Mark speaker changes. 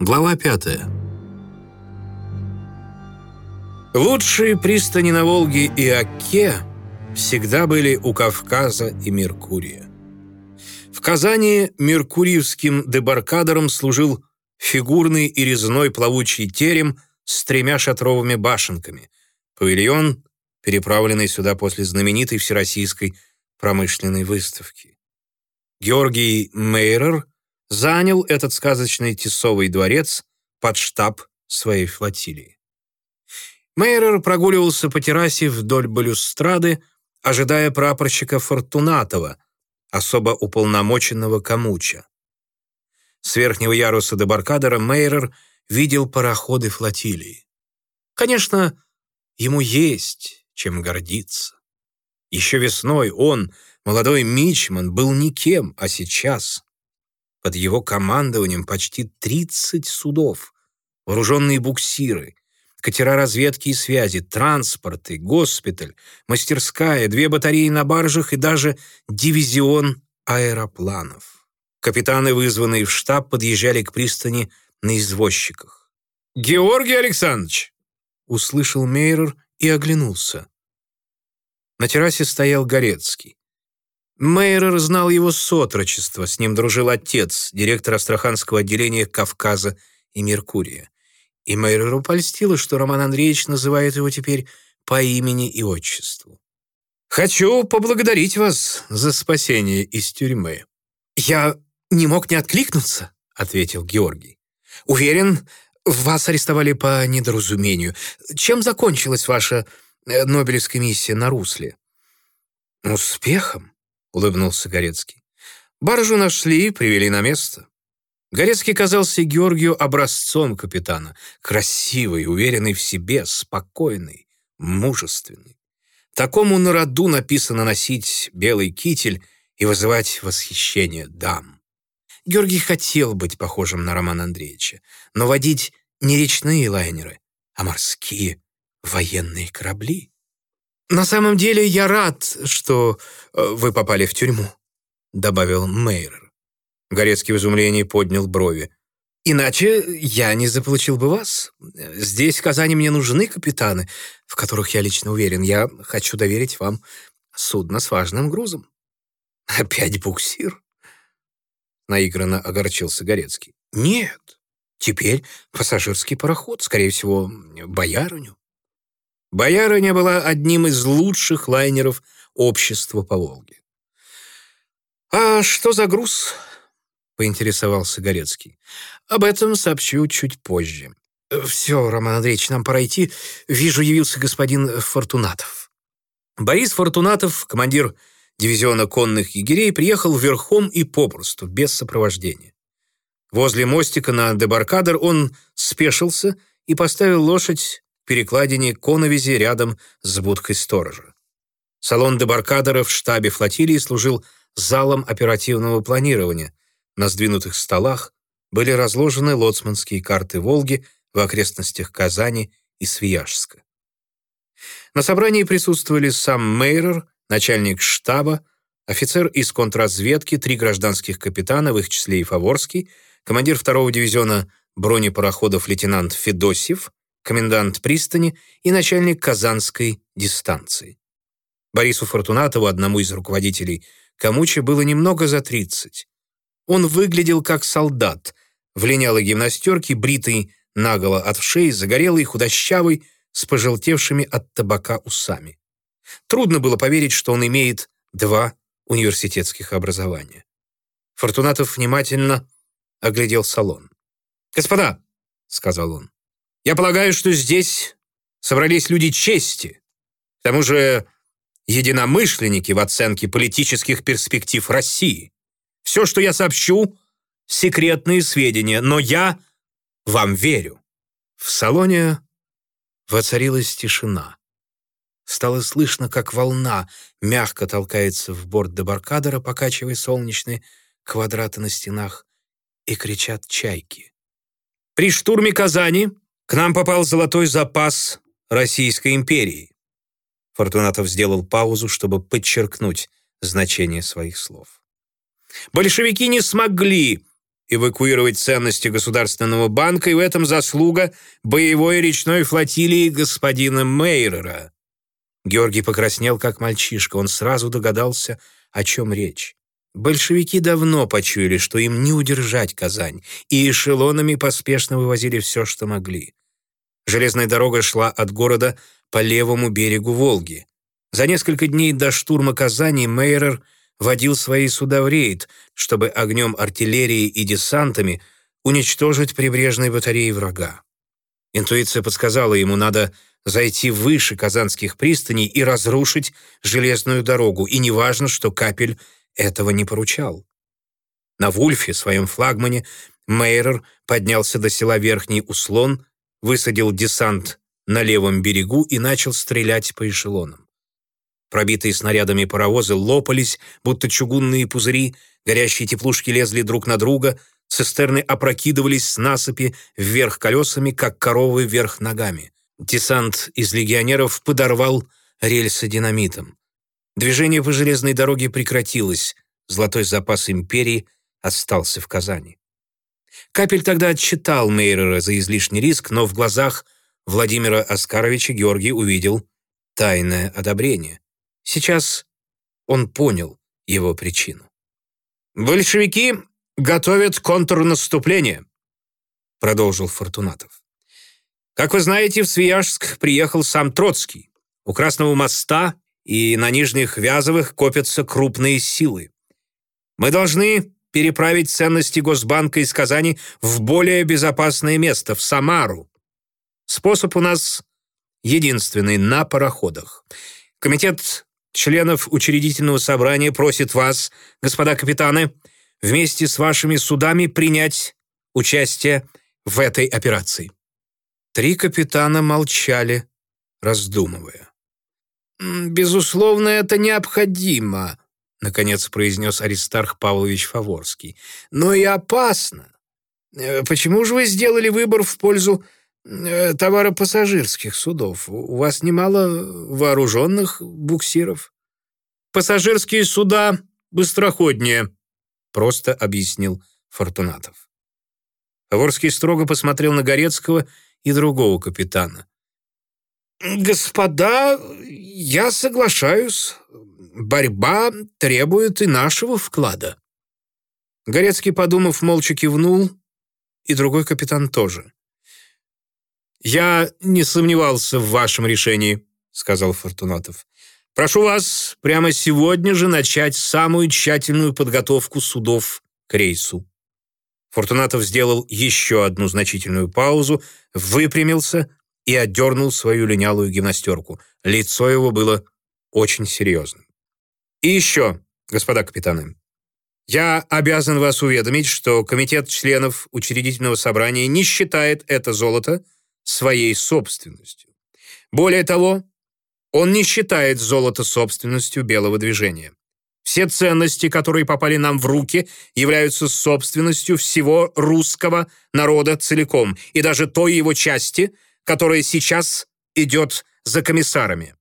Speaker 1: Глава пятая.
Speaker 2: Лучшие пристани на Волге и Оке всегда были у Кавказа и Меркурия. В Казани меркуриевским дебаркадером служил фигурный и резной плавучий терем с тремя шатровыми башенками, павильон, переправленный сюда после знаменитой всероссийской промышленной выставки. Георгий Мейрер занял этот сказочный тесовый дворец под штаб своей флотилии. Мейрер прогуливался по террасе вдоль балюстрады, ожидая прапорщика Фортунатова, особо уполномоченного Камуча. С верхнего яруса дебаркадера Мейрер видел пароходы флотилии. Конечно, ему есть чем гордиться. Еще весной он, молодой мичман, был никем, а сейчас под его командованием почти 30 судов, вооруженные буксиры, катера разведки и связи, транспорты, госпиталь, мастерская, две батареи на баржах и даже дивизион аэропланов. Капитаны, вызванные в штаб, подъезжали к пристани на извозчиках. «Георгий Александрович!» — услышал Мейрер и оглянулся. На террасе стоял Горецкий. Мейерер знал его с отрочества, с ним дружил отец, директор Астраханского отделения Кавказа и Меркурия. И Мейереру польстило, что Роман Андреевич называет его теперь по имени и отчеству. «Хочу поблагодарить вас за спасение из тюрьмы». «Я не мог не откликнуться», — ответил Георгий. «Уверен, вас арестовали по недоразумению. Чем закончилась ваша э, Нобелевская миссия на Русле?» «Успехом», — улыбнулся Горецкий. «Баржу нашли, привели на место». Горецкий казался Георгию образцом капитана. Красивый, уверенный в себе, спокойный, мужественный. Такому на роду написано носить белый китель и вызывать восхищение дам. Георгий хотел быть похожим на Романа Андреевича, но водить не речные лайнеры, а морские военные корабли. «На самом деле я рад, что э, вы попали в тюрьму», — добавил Мейер. Горецкий в изумлении поднял брови. «Иначе я не заполучил бы вас. Здесь, в Казани, мне нужны капитаны, в которых я лично уверен. Я хочу доверить вам судно с важным грузом». «Опять буксир?» Наигранно огорчился Горецкий. «Нет, теперь пассажирский пароход, скорее всего, боярыню». Боярыня была одним из лучших лайнеров общества по Волге. «А что за груз?» — поинтересовался Горецкий. «Об этом сообщу чуть позже. Все, Роман Андреевич, нам пора идти. Вижу, явился господин Фортунатов». Борис Фортунатов, командир дивизиона конных егерей, приехал верхом и попросту, без сопровождения. Возле мостика на дебаркадер он спешился и поставил лошадь перекладине коновизи рядом с будкой сторожа. Салон дебаркадера в штабе флотилии служил залом оперативного планирования. На сдвинутых столах были разложены лоцманские карты Волги в окрестностях Казани и Свияжска. На собрании присутствовали сам Мейрер, начальник штаба, офицер из контрразведки, три гражданских капитана, в их числе и Фаворский, командир второго дивизиона бронепароходов лейтенант Федосев, комендант пристани и начальник Казанской дистанции. Борису Фортунатову, одному из руководителей Камуча, было немного за 30. Он выглядел как солдат, в линялой гимнастерке, бритый наголо от шеи, загорелый, худощавый, с пожелтевшими от табака усами. Трудно было поверить, что он имеет два университетских образования. Фортунатов внимательно оглядел салон. «Господа», — сказал он, я полагаю, что здесь собрались люди чести, к тому же единомышленники в оценке политических перспектив России. Все, что я сообщу, секретные сведения, но я вам верю». В салоне воцарилась тишина. Стало слышно, как волна мягко толкается в борт дебаркадера, покачивая солнечные квадраты на стенах, и кричат чайки. При штурме Казани к нам попал золотой запас Российской империи. Фортунатов сделал паузу, чтобы подчеркнуть значение своих слов. Большевики не смогли эвакуировать ценности Государственного банка, и в этом заслуга боевой речной флотилии господина Мейрера. Георгий покраснел, как мальчишка. Он сразу догадался, о чем речь. Большевики давно почуяли, что им не удержать Казань, и эшелонами поспешно вывозили все, что могли. Железная дорога шла от города по левому берегу Волги. За несколько дней до штурма Казани Мейерер водил свои суда в рейд, чтобы огнем артиллерии и десантами уничтожить прибрежные батареи врага. Интуиция подсказала ему, надо зайти выше казанских пристаней и разрушить железную дорогу, и неважно, что Капель этого не поручал. На Вульфе, своем флагмане, Мейрер поднялся до села Верхний Услон, высадил десант на левом берегу и начал стрелять по эшелонам. Пробитые снарядами паровозы лопались, будто чугунные пузыри, горящие теплушки лезли друг на друга, цистерны опрокидывались с насыпи вверх колесами, как коровы вверх ногами. Десант из легионеров подорвал рельсы динамитом. Движение по железной дороге прекратилось, золотой запас империи остался в Казани. Капель тогда отчитал Мейрера за излишний риск, но в глазах Владимира Оскаровича Георгий увидел тайное одобрение. Сейчас он понял его причину. «Большевики готовят контрнаступление», — продолжил Фортунатов. «Как вы знаете, в Свияжск приехал сам Троцкий. У Красного моста и на Нижних Вязовых копятся крупные силы. Мы должны переправить ценности Госбанка из Казани в более безопасное место, в Самару. Способ у нас единственный – на пароходах. Комитет членов учредительного собрания просит вас, господа капитаны, вместе с вашими судами принять участие в этой операции». Три капитана молчали, раздумывая. «Безусловно, это необходимо», — наконец произнес Аристарх Павлович Фаворский. «Но и опасно. Э, почему же вы сделали выбор в пользу э, товаропассажирских судов? У вас немало вооруженных буксиров?» «Пассажирские суда быстроходнее», — просто объяснил Фортунатов. Фаворский строго посмотрел на Горецкого и другого капитана. «Господа, я соглашаюсь борьба требует и нашего вклада». Горецкий, подумав, молча кивнул, и другой капитан тоже. «Я не сомневался в вашем решении», — сказал Фортунатов. «Прошу вас прямо сегодня же начать самую тщательную подготовку судов к рейсу». Фортунатов сделал еще одну значительную паузу, выпрямился и отдернул свою линялую гимнастерку. Лицо его было очень серьезным. И еще, господа капитаны, я обязан вас уведомить, что комитет членов учредительного собрания не считает это золото своей собственностью. Более того, он не считает золото собственностью белого движения. Все ценности, которые попали нам в руки, являются собственностью всего русского народа целиком, и даже той его части, которая сейчас идет за комиссарами.